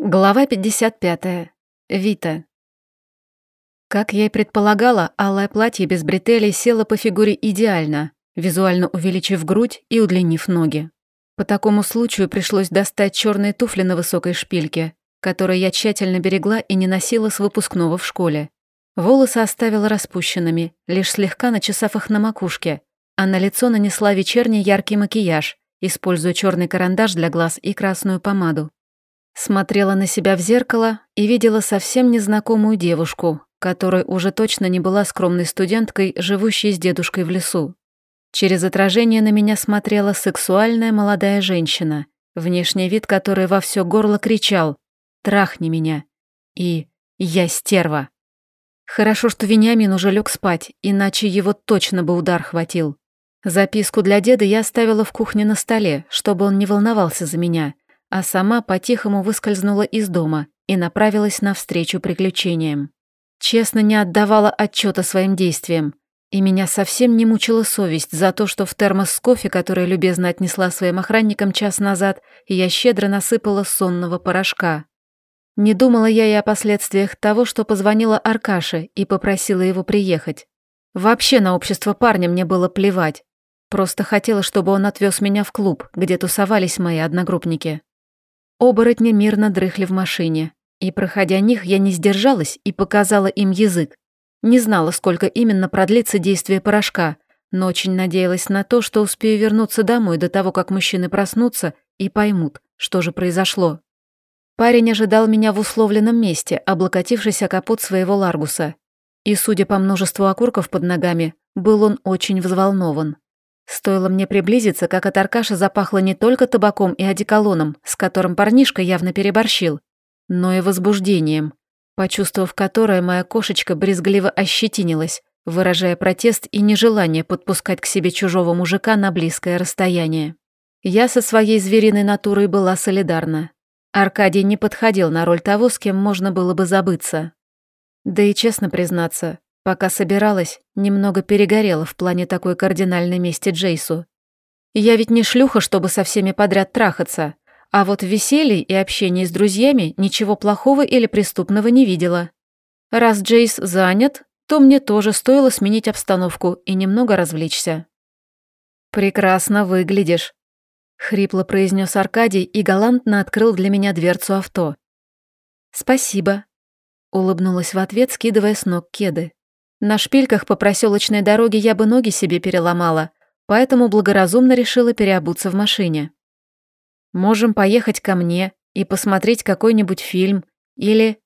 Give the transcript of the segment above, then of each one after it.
Глава 55. Вита. Как я и предполагала, алое платье без бретелей село по фигуре идеально, визуально увеличив грудь и удлинив ноги. По такому случаю пришлось достать черные туфли на высокой шпильке, которые я тщательно берегла и не носила с выпускного в школе. Волосы оставила распущенными, лишь слегка начесав их на макушке, а на лицо нанесла вечерний яркий макияж, используя черный карандаш для глаз и красную помаду. Смотрела на себя в зеркало и видела совсем незнакомую девушку, которая уже точно не была скромной студенткой, живущей с дедушкой в лесу. Через отражение на меня смотрела сексуальная молодая женщина, внешний вид которой во все горло кричал «Трахни меня!» и «Я стерва!». Хорошо, что Вениамин уже лег спать, иначе его точно бы удар хватил. Записку для деда я оставила в кухне на столе, чтобы он не волновался за меня — а сама по-тихому выскользнула из дома и направилась навстречу приключениям. Честно не отдавала отчета своим действиям, и меня совсем не мучила совесть за то, что в термос с кофе, который любезно отнесла своим охранникам час назад, я щедро насыпала сонного порошка. Не думала я и о последствиях того, что позвонила Аркаше и попросила его приехать. Вообще на общество парня мне было плевать. Просто хотела, чтобы он отвез меня в клуб, где тусовались мои одногруппники. Оборотни мирно дрыхли в машине, и, проходя них, я не сдержалась и показала им язык. Не знала, сколько именно продлится действие порошка, но очень надеялась на то, что успею вернуться домой до того, как мужчины проснутся и поймут, что же произошло. Парень ожидал меня в условленном месте, облокотившись о капот своего Ларгуса. И, судя по множеству окурков под ногами, был он очень взволнован. Стоило мне приблизиться, как от Аркаша запахло не только табаком и одеколоном, с которым парнишка явно переборщил, но и возбуждением, почувствовав которое, моя кошечка брезгливо ощетинилась, выражая протест и нежелание подпускать к себе чужого мужика на близкое расстояние. Я со своей звериной натурой была солидарна. Аркадий не подходил на роль того, с кем можно было бы забыться. Да и честно признаться, Пока собиралась, немного перегорела в плане такой кардинальной мести Джейсу. Я ведь не шлюха, чтобы со всеми подряд трахаться, а вот в веселье и общении с друзьями ничего плохого или преступного не видела. Раз Джейс занят, то мне тоже стоило сменить обстановку и немного развлечься. «Прекрасно выглядишь», — хрипло произнес Аркадий и галантно открыл для меня дверцу авто. «Спасибо», — улыбнулась в ответ, скидывая с ног кеды. На шпильках по проселочной дороге я бы ноги себе переломала, поэтому благоразумно решила переобуться в машине. Можем поехать ко мне и посмотреть какой-нибудь фильм или...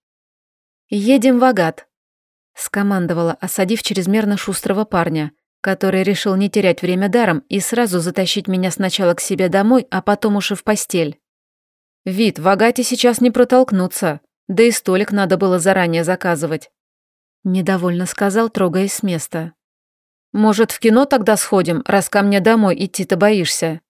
«Едем в Агат», — скомандовала, осадив чрезмерно шустрого парня, который решил не терять время даром и сразу затащить меня сначала к себе домой, а потом уж и в постель. «Вид, в Агате сейчас не протолкнуться, да и столик надо было заранее заказывать. Недовольно сказал, трогаясь с места. «Может, в кино тогда сходим, раз ко мне домой идти-то боишься?»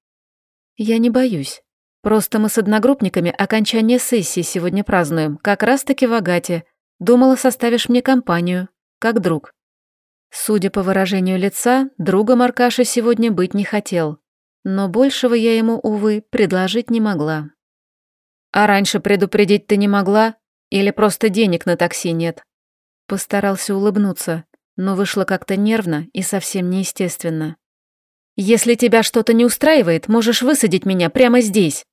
«Я не боюсь. Просто мы с одногруппниками окончание сессии сегодня празднуем, как раз-таки в Агате. Думала, составишь мне компанию, как друг». Судя по выражению лица, другом Аркаша сегодня быть не хотел. Но большего я ему, увы, предложить не могла. «А раньше предупредить ты не могла? Или просто денег на такси нет?» Постарался улыбнуться, но вышло как-то нервно и совсем неестественно. «Если тебя что-то не устраивает, можешь высадить меня прямо здесь!»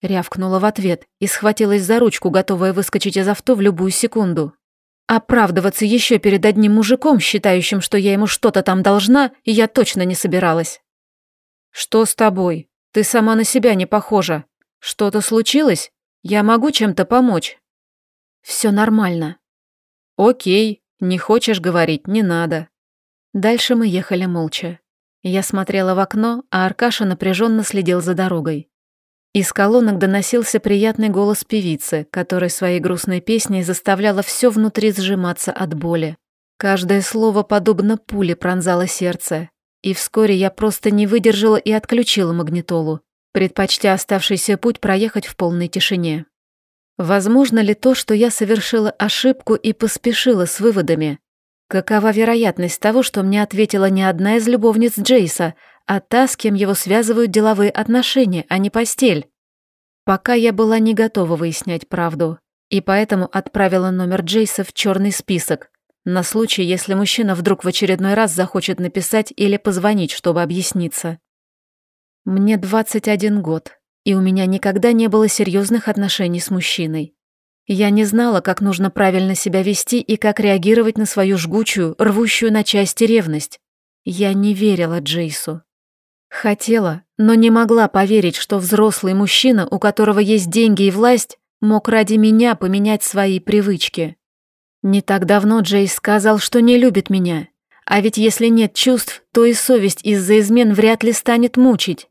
Рявкнула в ответ и схватилась за ручку, готовая выскочить из авто в любую секунду. Оправдываться еще перед одним мужиком, считающим, что я ему что-то там должна, я точно не собиралась. «Что с тобой? Ты сама на себя не похожа. Что-то случилось? Я могу чем-то помочь?» «Все нормально», «Окей, не хочешь говорить, не надо». Дальше мы ехали молча. Я смотрела в окно, а Аркаша напряженно следил за дорогой. Из колонок доносился приятный голос певицы, которая своей грустной песней заставляла все внутри сжиматься от боли. Каждое слово подобно пуле пронзало сердце, и вскоре я просто не выдержала и отключила магнитолу, предпочтя оставшийся путь проехать в полной тишине. Возможно ли то, что я совершила ошибку и поспешила с выводами? Какова вероятность того, что мне ответила не одна из любовниц Джейса, а та, с кем его связывают деловые отношения, а не постель? Пока я была не готова выяснять правду, и поэтому отправила номер Джейса в черный список, на случай, если мужчина вдруг в очередной раз захочет написать или позвонить, чтобы объясниться. Мне 21 год, и у меня никогда не было серьезных отношений с мужчиной. Я не знала, как нужно правильно себя вести и как реагировать на свою жгучую, рвущую на части ревность. Я не верила Джейсу. Хотела, но не могла поверить, что взрослый мужчина, у которого есть деньги и власть, мог ради меня поменять свои привычки. Не так давно Джейс сказал, что не любит меня. А ведь если нет чувств, то и совесть из-за измен вряд ли станет мучить.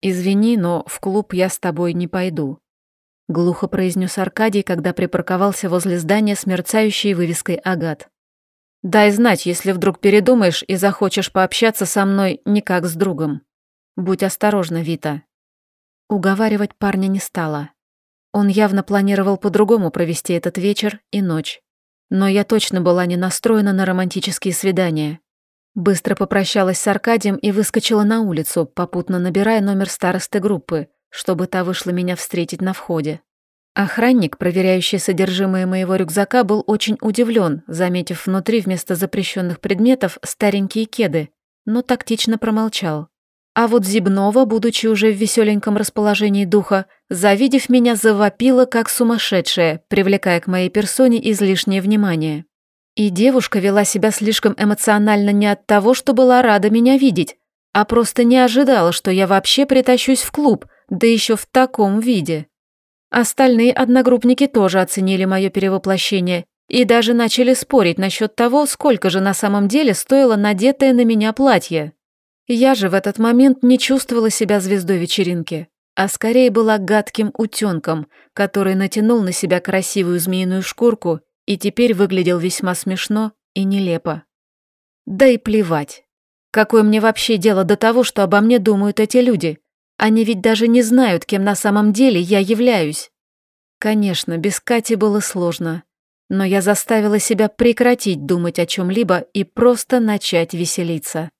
«Извини, но в клуб я с тобой не пойду», — глухо произнес Аркадий, когда припарковался возле здания с мерцающей вывеской «Агат». Дай знать, если вдруг передумаешь и захочешь пообщаться со мной не как с другом. Будь осторожна, Вита. Уговаривать парня не стала. Он явно планировал по-другому провести этот вечер и ночь. Но я точно была не настроена на романтические свидания. Быстро попрощалась с Аркадием и выскочила на улицу, попутно набирая номер старосты группы, чтобы та вышла меня встретить на входе. Охранник, проверяющий содержимое моего рюкзака, был очень удивлен, заметив внутри вместо запрещенных предметов старенькие кеды, но тактично промолчал. А вот Зибнова, будучи уже в веселеньком расположении духа, завидев меня, завопила как сумасшедшая, привлекая к моей персоне излишнее внимание. И девушка вела себя слишком эмоционально не от того, что была рада меня видеть, а просто не ожидала, что я вообще притащусь в клуб, да еще в таком виде. Остальные одногруппники тоже оценили мое перевоплощение и даже начали спорить насчет того, сколько же на самом деле стоило надетое на меня платье. Я же в этот момент не чувствовала себя звездой вечеринки, а скорее была гадким утенком, который натянул на себя красивую змеиную шкурку и теперь выглядел весьма смешно и нелепо. Да и плевать. Какое мне вообще дело до того, что обо мне думают эти люди? Они ведь даже не знают, кем на самом деле я являюсь. Конечно, без Кати было сложно, но я заставила себя прекратить думать о чем-либо и просто начать веселиться.